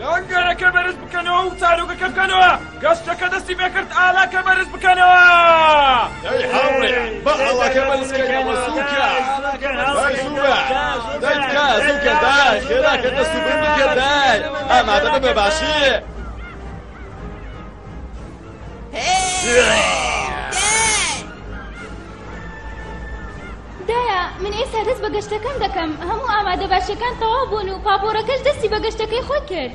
لەنگەرەکە بەرز بکەنەوە و تارۆکەکە بکەنەوە گەشتەکە دەستی بێکرد ئالاکە بەرز بکەنەوە بەڵەکە بەرزکەنەوە سوکە دەکە زوکە دای خێراکە دەست و بن بکردای ئامادە بە باشی دایە، من ئێستا دەست بە گەشتەکەم دەکەم هەموو ئامادە باشەکان تەواو بوون و پاپۆرەکەش دەستی بە گەشتەکەی خۆی کرد.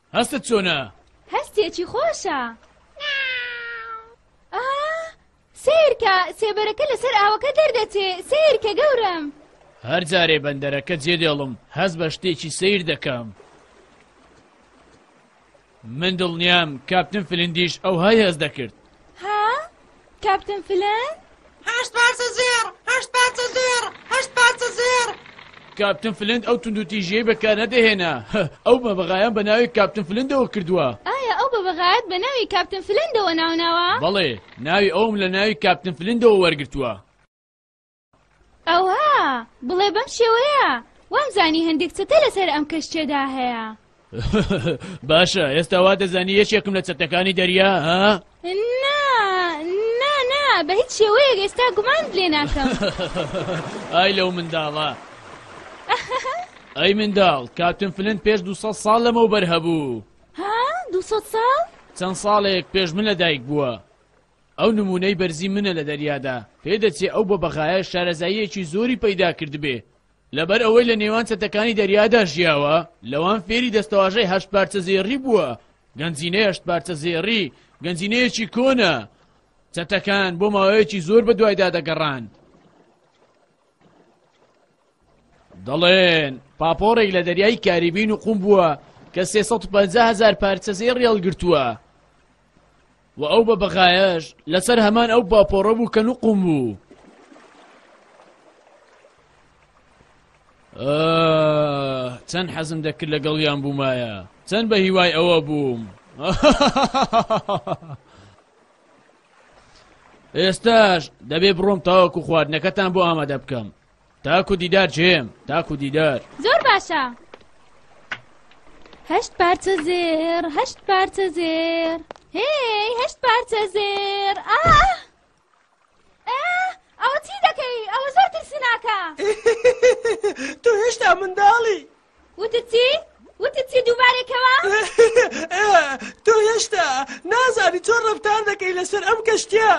هەستت چۆنە؟ هەستێکی خۆشە سیرکە سێبەرەکە لەسەر ئاوەکە دەردەچێ سیرکە گەورم هەر جارێ بەندەرەکە جێدێڵم هەز بە شتێکی سیر دەکەم من دڵنیام کاپتن فلندیش ئەو هەی هەز دەکرد کاپتن فلن؟ هەشت پارچە زێڕ هەشت پارچە زێڕ هەشت پارچە زێڕ کاپتن فلند ئەو توندوتیژیەی بەکارنەدەهێنا ئەو مەبغایان بە ناوی کاپتن فلندەوە کردووە ئایا ئەو بەبغایەت بە ناوی کاپتن فلندەوە ناوناوە؟ بەڵێ ناوی ئەوم لە ناوی کاپتن فلندەوە وەرگتووە ئەوە بڵێ بەم شێوەیە وامزانی هەندێک چەتە لەسەر ئەم کەشتێدا هەیە باشە ئێستا وا دەزانی یەکێکم لە چەتەکانی دەریا ها؟ بە هیچ شێوەیەک ئێستا گومان لێ ناکەم ئای لەو منداڵە ئەی منداڵ کاتن فلند پێش 200 ساڵ لەمە بەر هەبوو ها 200 ساڵ چەند ساڵێک پێش من لە دایک بووە ئەو نموونەی بەرزی منە لە دەریادا، پێدەچێ ئەو بەبەغایە شارەزاییەکی زۆری پەیدا کردبێ، لەبەر ئەوەی لە نێوان چەتەکانی دەریادا ژیاوە، لەوان فێری دەستەواژەی هەشتپارچە زێڕی بووە، گەنجینەی هەشتپارچە زێڕی، گەنجینەیەکی کۆنە. چەتەکان بۆ ماوەیەکی زۆر بە دوایدا دەگەڕان. دەڵێن پاپۆڕێک لە دەریای کاریبی نوقوم بووە کە سێ سەد و پەنجا هەزار پارچە زێڕی هەڵگرتووە. و ئەو بە بەغایەش لەسەر هەمان ئەو باپۆڕە بوو کە نوقم بوو چەند حەزم دەکرد لەگەڵیان بوومایە چەند بە هیوای ئەوە بووم ئێستاش دەبێ بڕۆم تاوەکو خواردنەکەتان بۆ ئامادە بکەم تاکو دیدار جێم تاکو دیدار زۆر باشە هەشت پارچە زێر هەشت پارچە زێر هی هەشت پارچە زێر ئەوە چی دەکەی ئەوە زۆر ترسناکە تۆ هێشتا منداڵی وتت چی؟ وتت چی دووبارەی کەوە؟ تۆ هێشتا نازانی چۆن ڕفتار دەکەی لەسەر ئەم کەشتە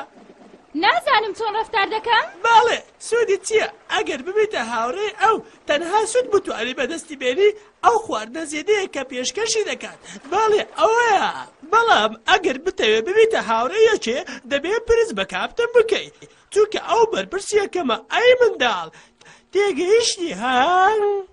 نازانم چۆن ڕفتار دەکەم؟ باڵێ سوودی چییە؟ ئەگەر ببیتە هاوڕێ ئەو تەنها سوود بتوانانی بەدەستی بێنی ئەو خواردنە زێدەیە کە پێشکەشی دەکات باڵێ ئەوەیە بەڵام ئەگەر بتەوێ ببیتە هاوڕێ یەکێ دەبێ پرس بە کاپتن بکەی چونکە ئەو بەرپرسیەکەمە ئەی منداڵ تێگەیشتی هەنگ؟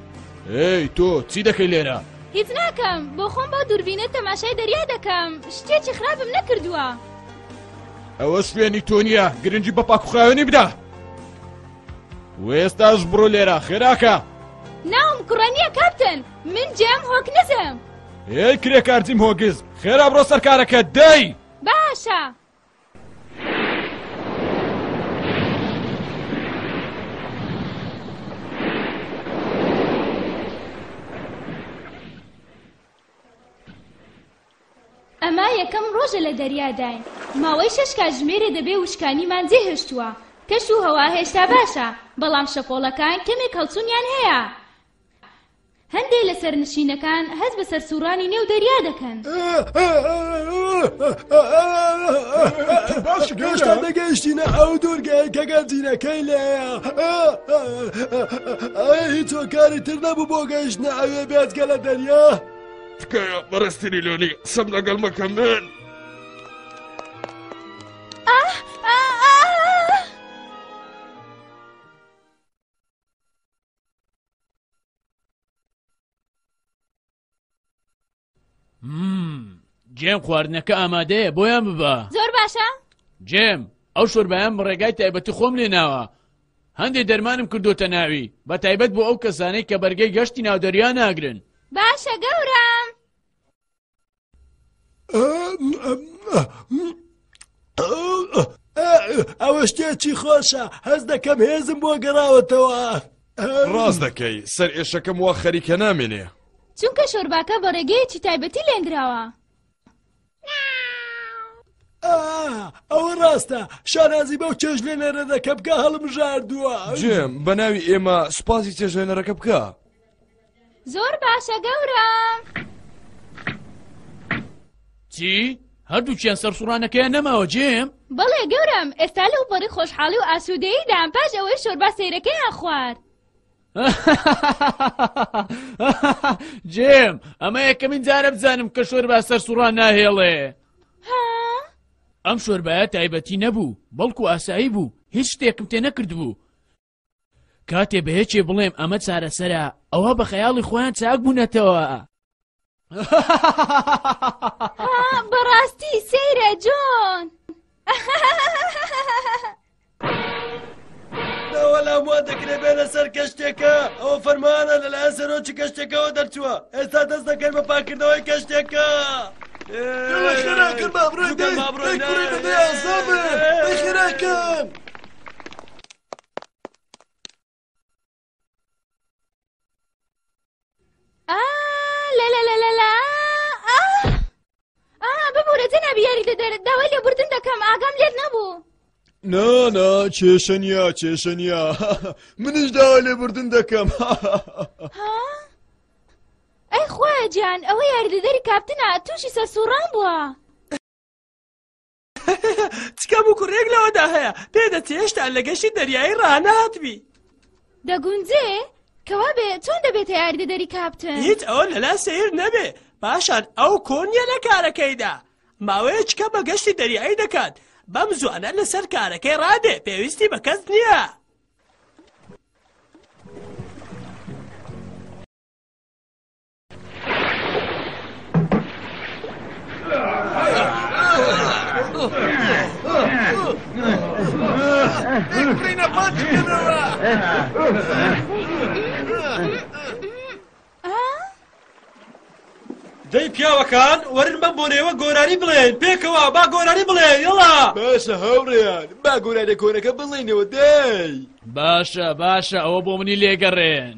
ئەی تۆ چی دەکەی لێرە؟ هیچ ناکەم بۆ خۆم بەو دووربینە تەماشای دەریا دەکەم شتێکی خراپم نەکردووە ئەوە شوێنی تۆ نییە گرنگی بە پاکوخاوێنی بدە وێستاش بڕۆ لێرە خێراکە ناوم کوڕەنیە کاپتن من جێم هۆک نزم هێ کرێکارتیم هۆگز خێرا بڕۆ سەرکارەکە دەی باشە ئەمە یەکەم ڕۆژە لە دەریاداین ماوەی شەش کاتژمێرە دەبێ وشکانیمان جێهێشتووە کەش و هەوا هێشتا باشە بەڵام شەپۆڵەکان کەمێک هەڵچوونیان هەیە هەندێ لە سەرنشینەکان هەست بە سەرسووڕانی نێو دەریا دەکەن. هێشتا نەگەیشتینە ئەو دوورگەیە کە گەنجینەکەی لێیە ئایا هیچ هۆکاری تر نەبوو بۆ گەیشتنە ئەوێ بێجگە لە دەریا؟ تکایە بەڕستری لۆنی قسەم لەگەڵ مەکە من. جێم خواردنەکە ئامادەیە بۆیان ببە زۆر باشە جێم ئەو شوربیان ڕێگای تایبەتی خۆم لێ ناوە هەندێک دەرمانم کردوتە ناوی بە تایبەت بۆ ئەو کەسانەی کە بەرگەی گەشتی ناودەریا ناگرن باشە گەورم ئەوە شتێکی خۆشە هەز دەکەم هێزم بۆ گەڕاوەتەوە ڕاست دەکەی سەر ئێشەکەم وا خەریکە نامێنێ چونکە شۆرباکە بە ڕێگەیەکی تایبەتی لێنراوە ئەوە ڕاستە شانازی بەو چێژ لێنەرە دەکە بکە هەڵم ژاردووە جێم بە ناوی ئێمە سوپاسی چێژێنەرەکە بکە زۆر باشە گەورم چی؟ هەردووکیان سەرسوڕانەکەیان نەماوە جێم؟ بەڵێ گەورم ئێستا لەو بەڕی خۆشحاڵی و ئاسوودەیدان پاش ئەوەی شۆربا سەیرەکەیان خوارد. جێم ئەمە یەکەمین جارە بزانم کە شۆر با سەر سوڕان ناهێڵێ ئەم شۆربایە تایبەتی نەبوو بەڵکو ئاسایی بوو هیچ شتێکم تێ نەکردبوو کاتێ بەیەکێ بڵێم ئەمە چارەسەرە ئەوە بە خەیاڵی خۆیان چاک بوونەتەوە بەڕاستی سەیرە جۆن داوەلام وا دەکرێت بێنە سەر کەشتێکە ئەوە فەرمانە لەلایەن سەرۆکی کەشتێکەوە دەرچووە ئێستا دەست دەکەن بە پاکردنەوەی کەشتێکە. خێراکەن بابڕێ دەی خێراکەن. ببورە جەنابی یاری دەدەرە داوای لێ بردن دەکەم ئاگام لێت نەبوو نانا کێشە نیە کێشە نیە منیش داوا لێ بردن دەکەم ئەی خۆیان ئەوە یاریدەدەری کاپتنە تووشی سەر سوڕان بووە تکە بکو ڕێک لەوەدا هەیە پێدەچێ هێشتا لە گەشتی دەریایی ڕاناتبی دەگونجێ کەوا بێ چۆن دەبێتە یاریدەدەری کاپتن هیچ ئەوە لەلا سیر نەبێ پاشان ئەو کۆنیە لە کارەکەیدا ماوەیە چکە بە گەشتی دەریایی دەکات بەم زوانە لەسەر کارەکەی ڕادێ پێویستی بە کەس نییە. دەی پیاوەکان وەرن بەم بۆ نێوە گۆرانی بڵێن پێکەوە با گۆرانی بڵێ یڵا باشە هاوڕێیان با گۆرانە کۆنەکە بڵێنەوە دەی باشە باشە ئەوە بۆ منی لێگەڕێن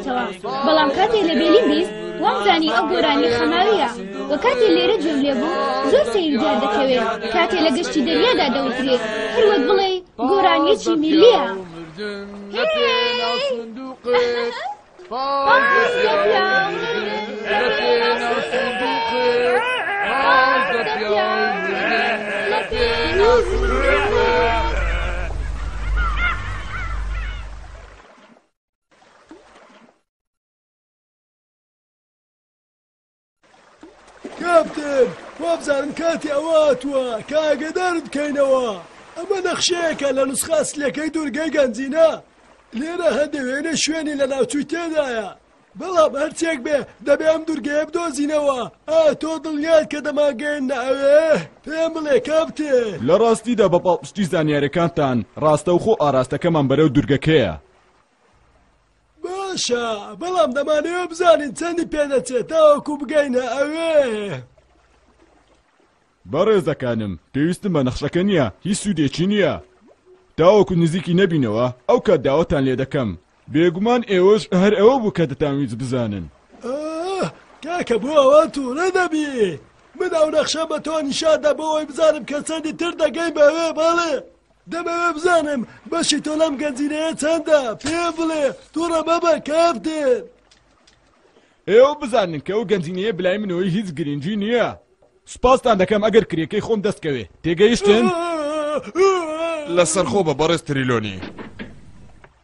بکەوە بەڵام کاتێ لە بێلین بیست وام زانی ئەو گۆرانی خەماویە وە کاتێ لێرە گوێم لێ بوو زۆر سەیر دیار دەکەوێ کاتێ لە گەشتی دەریادا دەوترێ هەر وەک بڵێ گۆرانیەکی میلیە Yeah. کاپتن وابزانم کاتی ئەوە هاتووە کە ئاگەدارت بکەینەوە ئەمە نەخشەیەکە لە نسخە ئەسلەکەی دوورگەی گەنجینە لێرە هەندێک وێنە شوێنی لە ناوچووی تێدایە بەڵام هەرچێک بێ دەبێ ئەم دوورگەیە بدۆزینەوە ئا تۆ دڵنیات کە دەمانگەیەنە ئەوێ پێم بڵێ کاپتن لە ڕاستیدا بە پاڵپشتی زانیارەکانتان ڕاستەوخۆ ئاراستەکەمان بەرەو دوورگەکەیە باشە بەڵام دەمانەوە بزانین چەندی پێدەچێت تاوەکو بگەینە ئەوێ بەڕێزەکانم پێویستم بە نەخشەکە نییە هیچ سوودێکی نییە تاوەکو نزیکی نەبینەوە ئەو کات داوەتان لێ دەکەم بێگومان ئێوەش هەر ئەوە بوو کە دەتانویست بزانن کاکە بۆ ئەوە توورە دەبی من ئەو نەخشە بە تۆ نیشادا بۆەوەی بزانم کە چەندی تر دەگەی بەوێ بەڵێ دەمەوێ بزانم بەشی تۆ لەم گەنجینەیە چەندە پێم بڵێ توڕە مەبە کاپتن ئێوە بزانن کە ئەو گەنجینەیە بلای منەوەی هیچ گرنگی نییە سپاستان دەکەم ئەگەر کرێکەی خۆم دەستکەوێ تێگەیشتن لەسەر خۆ بە بەڕێز تریلۆنی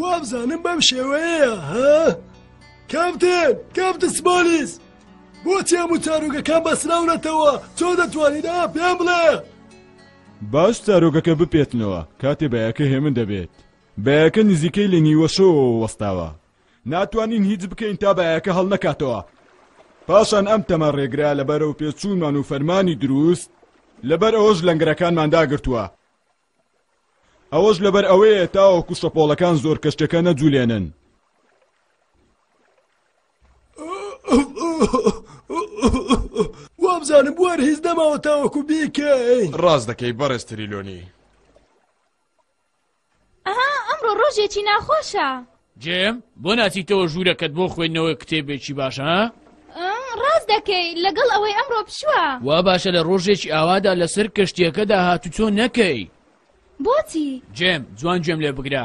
وابزانم بەم شێوەیە ها کاپتن کاپتن سمۆلیس بۆچی هەموو چارۆگەکان بەسراونەتەوە چۆ دەتوانین ئا پێم بڵێ باش چارۆگەکە بپێتنەوە کاتێ بەیەکە هێمن دەبێت بەیەکە نزیکەی لە نیوەشەوە وەستاوە ناتوانین هیچ بکەین تا بایەکە هەڵنەکاتەوە. پاشان ئەم تەمە ڕێگرە لە بەرەوپێچوونمان و فەرمانی دروست لەبەر ئەوەش لەنگەرەکانمان داگرتووە. ئەوەش لەبەر ئەوەیە تاوەکو شەپۆڵەکان زۆر کەشتەکە نەجولێنن. وابزانم بوار هیچ نەماوە تاوەکو بیکەین. ڕاست دەکەی بەڕێز تریلۆنی. ئەها ئەمڕۆ ڕۆژێکی ناخۆشە. جێم بۆ ناچیتەوە ژوورەکەت بۆ خوێندنەوەی کتێبێکی باشە ها؟ ڕاست دەکەی لەگەڵ ئەوەی ئەمڕۆ پشووە. وا باشە لە ڕۆژێکی ئاوادا لەسەر کەشتیەکەدا هاتوچۆ نەکەی. بۆچی؟ جێم جوان گوێم لێ بگرە.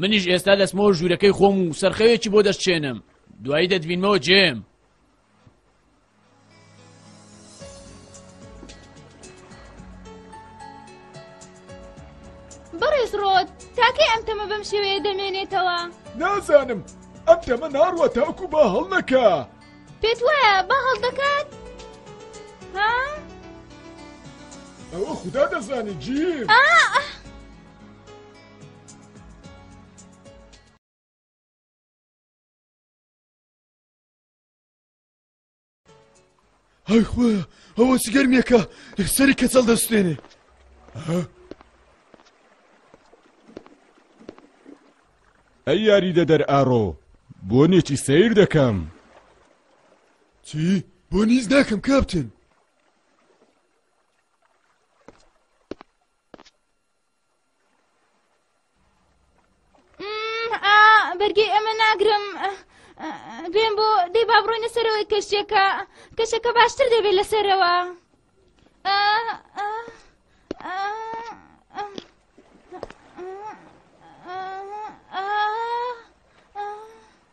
منیش ئێستا دەچمەوە ژوورەکەی خۆم و سەرخەوێکی بۆ دەشچێنم. دوایی دەتبینمەوە جێم. بەڕێز ڕۆت تاکەی ئەم تەمە بەم شێوەیە دەمێنێتەوە نازانم ئەم تەمە ناڕوە تاکو با هەڵ نەکە پێت وایە با هەڵ دەکات ها؟ ئەوە خوددا دەزانی جیم هەی خۆە ئەوە چ گەرمێکە سەری کەچەڵ دەستێنێ ئەی یاری دەدەر ئارۆ بۆ نێچی سیر دەکەم چی بۆ نیز ناکەم کاپتن بەرگی ئەمە ناگرم بێن بۆ دەی با بڕۆینە سەرەوەی کەشتێکە کەشەکە باشتر دەبێت لەسەرەوە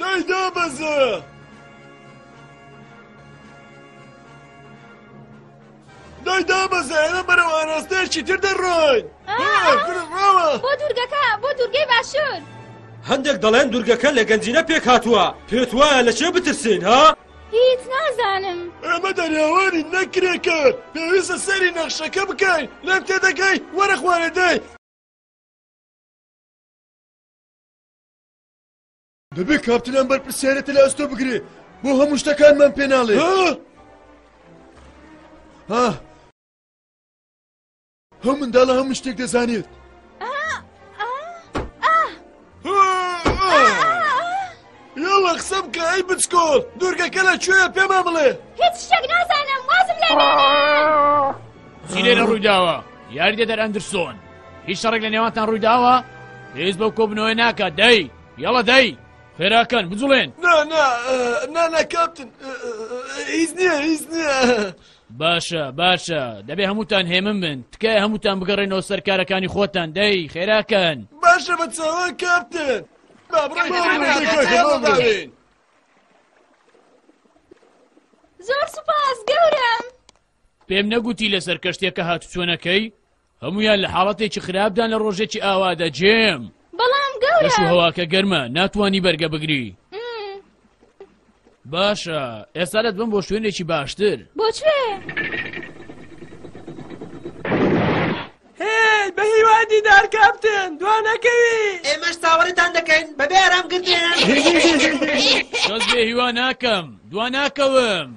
دای دابەزە! دای دابەزە ئێمە بەرەو ئاراستەیەکی تر دەڕۆین ڕاوە بۆ دوورگەکە بۆ دوورگەی باشوور هەندێک دەڵێن دوورگەکە لە گەنجینە پێک هاتووە پێت وایە لە چێ بترسین ها؟ هیچ نازانم ئێمە دەریاوانی نەکرێکە پێویستە سەری نەخشەکە بکەین لەم تێدەگەی وەرە خوارەدەی دەبێت کاپتن ئەم بەرپرسیارەتە لە ئەستۆ بگرێ بۆ هەموو شتەکانمان پێناڵێ ها هەم منداڵە هەموو شتێک دەزانێت یاڵە قسە بکە ئەی بچکۆڵ دوورگەکە لە کوێ پێما بڵێ هیچ شتێک نازانم وازم لێ چی لێرە ڕوویداوە یاریدە دەر ئەندرسۆن هیچ شەڕێک لە نێوانتان ڕووی داوە هیچ بەو کۆبنەوەی ناکات دەی یاڵە دەی خێراکەن بجوڵێن نانا کاپتن هیچ نییە هیچ نییە باشە باشە دەبێ هەمووتان هێمن من تکای هەمووتان بگەڕێنەوە سەرکارەکانی خۆتان دەی خێراکەن باشە بە چاوە کاپتن زۆر سوپاس گەورم پێم نەگوتی لەسەر کەشتێکە هاتوچۆنەکەی هەموویان لە حاڵەتێکی خراپدان لە ڕۆژێکی ئاوادا جێم بەڵام گەورە کەش و هەواکە گەرمە ناتوانی بەرگە بگری باشە ئێستا دەت بم بۆ شوێنێکی باشتر بۆچێ بە هیوا دیدار کاپتن دوانەکەوی ئێمەش چاوەڕێتان دەکەین بەبێ ئارام گرتێن کەس بێ هیوا ناکەم دواناکەوم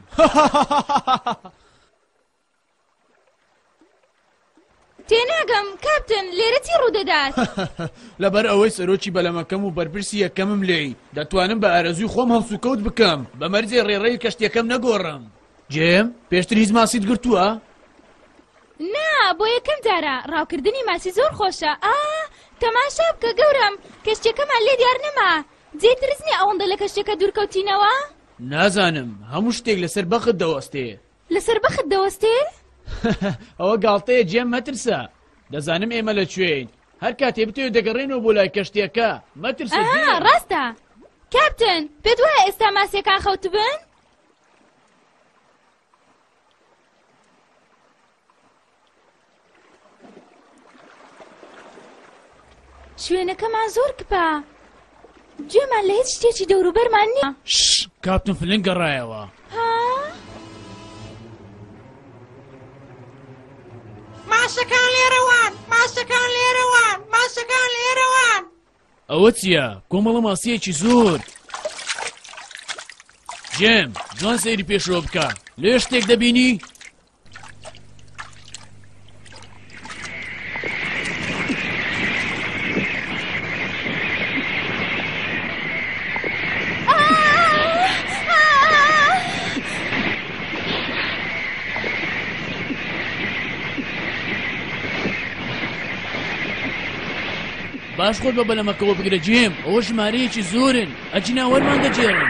تێناگەم کاپتن لێرە چی ڕوودەدات لەبەر ئەوەی سەرۆکی بەلەمەکەم و بەرپرسی یەکەمم لێی دەتوانم بە ئارەزوی خۆم هەڵسوکەوت بکەم بە مەرجێ ڕێڕەوی کەشتەکەم نەگۆڕم جێم پێشتر هیچ ماسیت گرتووە نا بۆ یەکەم جارە ڕاوکردنی ماسی زۆر خۆشە ئا تەماشا بکە گەورم کەشتەکەمان لێ دیار نەما جێ ترسنی ئەوەندە لە کەشتەکە دوورکەوتینەوە نازانم هەموو شتێک لەسەر بەخت دەوەستێ لە سەر بەخت دەوەستێ؟ ئەوە گاڵتەیە جێم مەترسە دەزانم ئێمە لە کوێین هەر کاتێ بتەوێت دەگەڕێنەوە بۆ لای کەشتێکە مەترسە ڕاستە کاپتن پێت وایە ئێستا ماسیەکان خەوتبن؟ شوێنەکەمان زۆر کپە گوێمان لە هیچ شتێکی دەوروبەرمان نییە کاپتن فلنگ گەڕایەوە ماسەکان لێرەوان ماسەکان لێرەوان ماسەکان لێرەوان ئەوە چییە کۆمەڵە ماسیەکی زۆر جێم جوان سەیری پێشەوە بکە لێ شتێک دەبینی باش خۆت بە بەلەمەکەەوە بگرە جێم ئەوە ژمارەیەکی زۆرن ئەجینا وەرمان دەجێڕن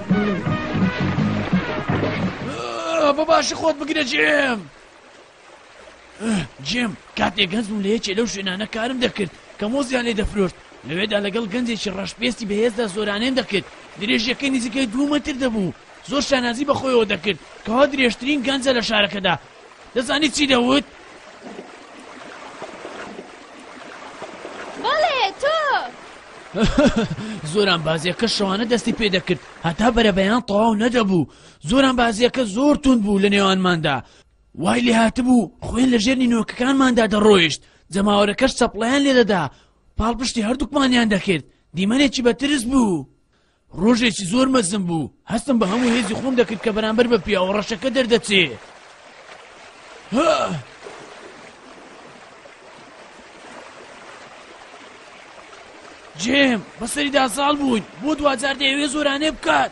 بە باشە خۆت بگرە جێم جێم کاتێک گەنج بووم لە یەکێ لەو شوێنانە کارم دەکرد کە مۆزیان لێ دەفرۆشت لەوێدا لەگەڵ گەنجێکی ڕەشپێستی بەهێزدا زۆرانێن دەکرد درێژیەکە نزیکەی دوو مەتر دەبوو زۆر شانازی بەخۆیەوە دەکرد کەوا درێژترین گەنجە لە شارەکەدا دەزانی چی دەوت؟ بەڵێ تۆ زۆران بازیەکە شەوانە دەستی پێ دەکرد هەتا بەرەبەیان تەواو نەدەبوو زۆران بازیەکە زۆر تون بوو لە نێوانماندا وای لێ هاتبوو خوێن لە ژێرنی نۆکەکانماندا دەڕۆیشت جەماوەرەکەش چەپڵیان لێدەدا پاڵپشتی هەردووکمانیان دەکرد دیمەنێکی بەترس بوو. ڕۆژێکی زۆر مەزن بوو هەستم بە هەموو هێزی خۆم دەکرد کە بەرامبەر بە پیاوە ڕەشەکە دەردەچێ جێم بەسەریدا ساڵ بووین بۆ دواجار دەیەوێ زۆرانێ بکات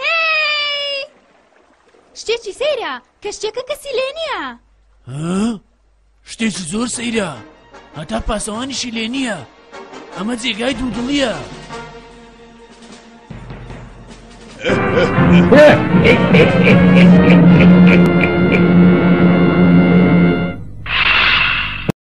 هێی! شتێکی سەیرە کەشتێکە کەسی لێ نییە شتێکی زۆر سەیرە هەتا پاسەوانیشی لێ نییە ئەمە جێگای دوودڵیە. Yeah.